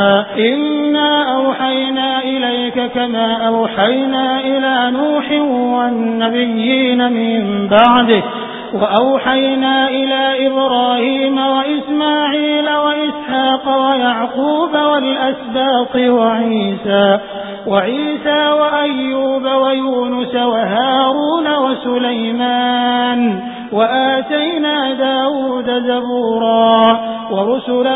إنا أوحينا إليك كما أوحينا إلى نوح والنبيين من بعده وأوحينا إلى إبراهيم وإسماعيل وإسحاق ويعقوب والأسباط وعيسى وعيسى وأيوب ويونس وهارون وسليمان وآتينا داود زبورا ورسلا